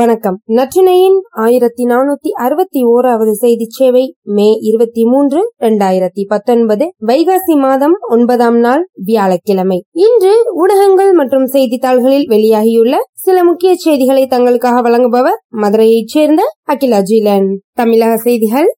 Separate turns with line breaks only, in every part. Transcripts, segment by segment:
வணக்கம். நற்றினையின் ஆயிரத்தி நானூத்தி அறுபத்தி ஓராவது செய்தி சேவை மே இருபத்தி மூன்று இரண்டாயிரத்தி பத்தொன்பது வைகாசி மாதம் ஒன்பதாம் நாள் வியாழக்கிழமை. இன்று ஊடகங்கள் மற்றும் செய்தித்தாள்களில் வெளியாகியுள்ள சில முக்கிய செய்திகளை தங்களுக்காக வழங்குபவர் மதுரையைச் சேர்ந்த அகிலா ஜீலன் தமிழக செய்திகள்.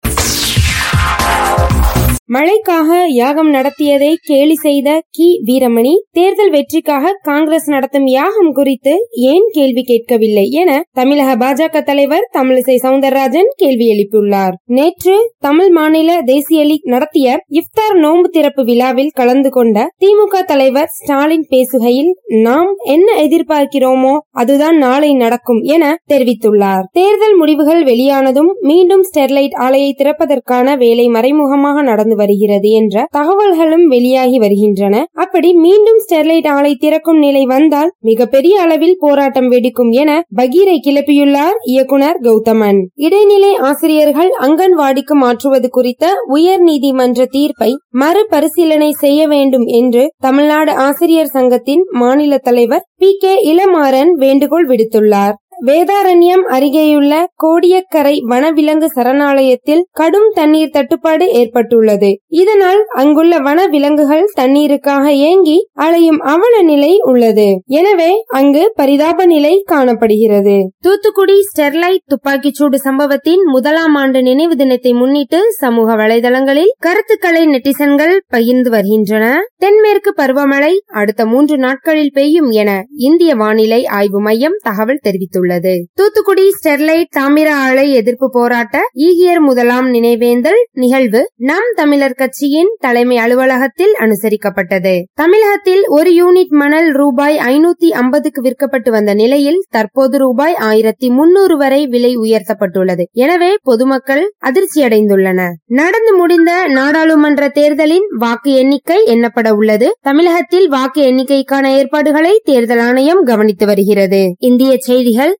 மழைக்காக யாகம் நடத்தியதை கேலி செய்த கி. வீரமணி தேர்தல் வெற்றிக்காக காங்கிரஸ் நடத்தும் யாகம் குறித்து ஏன் கேள்வி கேட்கவில்லை என தமிழக பாஜக தலைவர் தமிழிசை சவுந்தரராஜன் கேள்வி எழுப்பியுள்ளார். நேற்று தமிழ் மாநில தேசிய லீக் நடத்திய இப்தார் நோன்பு திறப்பு விழாவில் கலந்து கொண்ட திமுக தலைவர் ஸ்டாலின் பேசுகையில் நாம் என்ன எதிர்பார்க்கிறோமோ அதுதான் நாளை நடக்கும் என தெரிவித்துள்ளார். தேர்தல் முடிவுகள் வெளியானதும் மீண்டும் ஸ்டெர்லைட் ஆலையை திறப்பதற்கான வேலை மறைமுகமாக நடந்து வருகிறது என்ற தகவல்களும் வெளியாகி வருகின்றன. அப்படி மீண்டும் ஸ்டெர்லைட் ஆலை திறக்கும் நிலை வந்தால் மிகப்பெரிய அளவில் போராட்டம் வெடிக்கும் என பகீரை கிளப்பியுள்ளார் இயக்குனர் கௌதமன். இடைநிலை ஆசிரியர்கள் அங்கன்வாடிக்கு மாற்றுவது குறித்த உயர் நீதிமன்ற தீர்ப்பை மறுபரிசீலனை செய்ய வேண்டும் என்று தமிழ்நாடு ஆசிரியர் சங்கத்தின் மாநில தலைவர் பி கே இளமாறன் வேண்டுகோள் விடுத்துள்ளார். வேதாரண்யம் அருகேயுள்ள கோடியக்கரை வனவிலங்கு சரணாலயத்தில் கடும் தண்ணீர் தட்டுப்பாடு ஏற்பட்டுள்ளது. இதனால் அங்குள்ள வனவிலங்குகள் தண்ணீருக்காக ஏங்கி அலையும் அவல நிலை உள்ளது. எனவே அங்கு பரிதாப நிலை காணப்படுகிறது. தூத்துக்குடி ஸ்டெர்லைட் துப்பாக்கிச்சூடு சம்பவத்தின் முதலாம் ஆண்டு நினைவு தினத்தை முன்னிட்டு சமூக வலைதளங்களில் கருத்துக்களை நெட்டிசன்கள் பகிர்ந்து வருகின்றன. தென்மேற்கு பருவமழை அடுத்த மூன்று நாட்களில் பெய்யும் என இந்திய வானிலை ஆய்வு மையம் தகவல் தெரிவித்துள்ளது. உள்ளது. தூத்துக்குடி ஸ்டெர்லைட் தாமிர ஆலை எதிர்ப்பு போராட்ட ஈகியர் முதலாம் நினைவேந்தல் நிகழ்வு நம் தமிழர் கட்சியின் தலைமை அலுவலகத்தில் அனுசரிக்கப்பட்டது. தமிழகத்தில் ஒரு யூனிட் மணல் ரூபாய் ஐநூத்தி ஐம்பதுக்கு விற்கப்பட்டு வந்த நிலையில் தற்போது ரூபாய் ஆயிரத்தி முன்னூறு வரை விலை உயர்த்தப்பட்டுள்ளது. எனவே பொதுமக்கள் அதிர்ச்சியடைந்துள்ளனர். நடந்து முடிந்த நாடாளுமன்ற தேர்தலின் வாக்கு எண்ணிக்கை எண்ணப்பட உள்ளது. தமிழகத்தில் வாக்கு எண்ணிக்கைக்கான ஏற்பாடுகளை தேர்தல் ஆணையம் கவனித்து வருகிறது. இந்திய செய்திகள்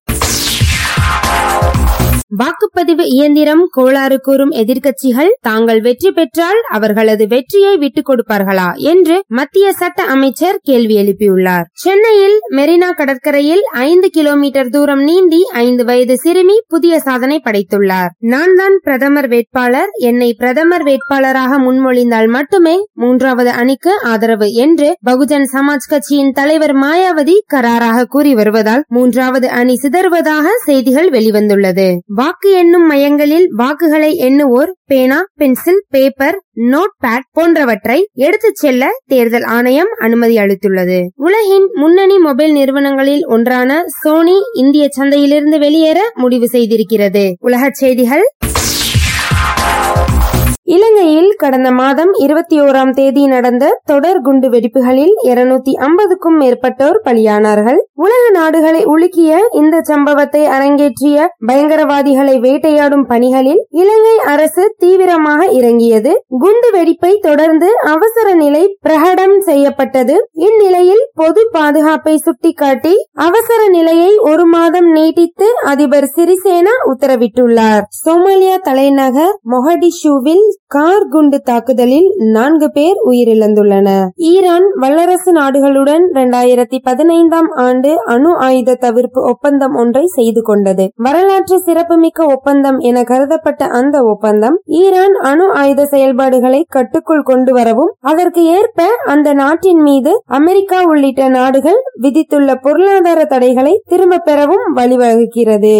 வாக்குப்பதிவு இயந்திரம் கோளாறு கூறும் எதிர்க்கட்சிகள் தாங்கள் வெற்றி பெற்றால் அவர்களது வெற்றியை விட்டுக் கொடுப்பார்களா என்று மத்திய சட்ட அமைச்சர் கேள்வி எழுப்பியுள்ளார். சென்னையில் மெரினா கடற்கரையில் ஐந்து கிலோமீட்டர் தூரம் நீந்தி ஐந்து வயது சிறுமி புதிய சாதனை படைத்துள்ளார். நான் தான் பிரதமர் வேட்பாளர். என்னை பிரதமர் வேட்பாளராக முன்மொழிந்தால் மட்டுமே மூன்றாவது அணிக்கு ஆதரவு என்று பகுஜன் சமாஜ் கட்சியின் தலைவர் மாயாவதி கராராக கூறி வருவதால் மூன்றாவது அணி சிதறுவதாக செய்திகள் வெளிவந்துள்ளது. வாக்கு எண்ணும் மையங்களில் வாக்குகளை எண்ணுவோர் பேனா பென்சில் பேப்பர் நோட் பேட் போன்றவற்றை எடுத்துச் செல்ல தேர்தல் ஆணையம் அனுமதி அளித்துள்ளது. உலகின் முன்னணி மொபைல் நிறுவனங்களில் ஒன்றான சோனி இந்திய சந்தையிலிருந்து வெளியேற முடிவு செய்திருக்கிறது. உலக செய்திகள் இலங்கையில் கடந்த மாதம் இருபத்தி ஓராம் தேதி நடந்த தொடர் குண்டு வெடிப்புகளில் இருநூத்தி ஐம்பதுக்கும் மேற்பட்டோர் பலியானார்கள். உலக நாடுகளை உலுக்கிய இந்த சம்பவத்தை அரங்கேற்றிய பயங்கரவாதிகளை வேட்டையாடும் பணிகளில் இலங்கை அரசு தீவிரமாக இறங்கியது. குண்டு வெடிப்பை தொடர்ந்து அவசர நிலை பிரகடம் செய்யப்பட்டது. இந்நிலையில் பொது பாதுகாப்பை சுட்டிக்காட்டி அவசர நிலையை ஒரு மாதம் நீட்டித்து அதிபர் சிறிசேனா உத்தரவிட்டுள்ளார். சோமாலியா தலைநகர் மொஹடிஷுவில் கார் குண்டு தாக்குதலில் நான்கு பேர் உயிரிழந்துள்ளனர் ஈரான் வல்லரசு நாடுகளுடன் இரண்டாயிரத்தி பதினைந்தாம் ஆண்டு அணு ஆயுத தவிர்ப்பு ஒப்பந்தம் ஒன்றை செய்து கொண்டது. வரலாற்று சிறப்புமிக்க ஒப்பந்தம் என கருதப்பட்ட அந்த ஒப்பந்தம் ஈரான் அணு ஆயுத செயல்பாடுகளை கட்டுக்குள் கொண்டு வரவும் அதற்கு ஏற்ப அந்த நாட்டின் மீது அமெரிக்கா உள்ளிட்ட நாடுகள் விதித்துள்ள பொருளாதார தடைகளை திரும்ப பெறவும் வழிவகுக்கிறது.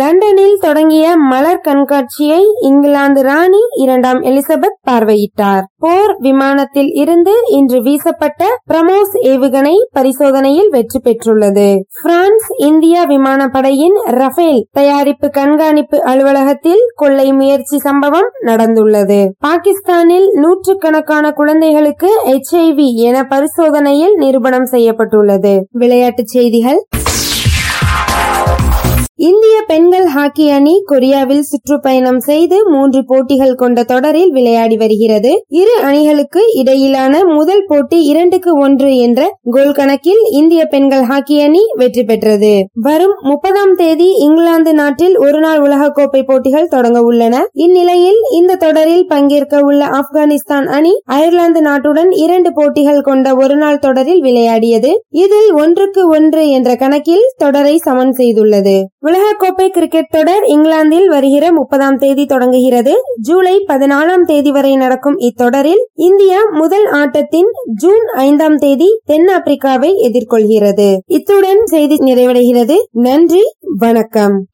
லண்டனில் தொடங்கிய மலர் கண்காட்சியை இங்கிலாந்து ராணி இரண்டாம் எலிசபெத் பார்வையிட்டார். போர் விமானத்தில் இருந்து இன்று வீசப்பட்ட பிரமோஸ் ஏவுகணை பரிசோதனையில் வெற்றி பெற்றுள்ளது. பிரான்ஸ் இந்தியா விமானப்படையின் ரஃபேல் தயாரிப்பு கண்காணிப்பு அலுவலகத்தில் கொள்ளை முயற்சி சம்பவம் நடந்துள்ளது. பாகிஸ்தானில் நூற்றுக்கணக்கான குழந்தைகளுக்கு எச்ஐவி என பரிசோதனையில் நிரூபணம் செய்யப்பட்டுள்ளது. விளையாட்டுச் செய்திகள். இந்திய பெண்கள் ஹாக்கி அணி கொரியாவில் சுற்றுப்பயணம் செய்து மூன்று போட்டிகள் கொண்ட தொடரில் விளையாடி வருகிறது. இரு அணிகளுக்கு இடையிலான முதல் போட்டி இரண்டுக்கு ஒன்று என்ற கோல் கணக்கில் இந்திய பெண்கள் ஹாக்கி அணி வெற்றி பெற்றது. வரும் முப்பதாம் தேதி இங்கிலாந்து நாட்டில் ஒருநாள் உலகக்கோப்பை போட்டிகள் தொடங்க உள்ளன. இந்நிலையில் இந்த தொடரில் பங்கேற்க உள்ள ஆப்கானிஸ்தான் அணி அயர்லாந்து நாட்டுடன் இரண்டு போட்டிகள் கொண்ட ஒருநாள் தொடரில் விளையாடியது. இதில் ஒன்றுக்கு ஒன்று என்ற கணக்கில் தொடரை சமன் செய்துள்ளது. உலகக்கோப்பை கிரிக்கெட் தொடர் இங்கிலாந்தில் வருகிற முப்பதாம் தேதி தொடங்குகிறது. ஜூலை பதினாலாம் தேதி வரை நடக்கும் இத்தொடரில் இந்தியா முதல் ஆட்டத்தின் ஜூன் ஐந்தாம் தேதி தென்னாப்பிரிக்காவை எதிர்கொள்கிறது. இத்துடன் செய்தி நிறைவடைகிறது. நன்றி வணக்கம்.